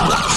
Yeah.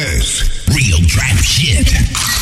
is Real Trap Shit.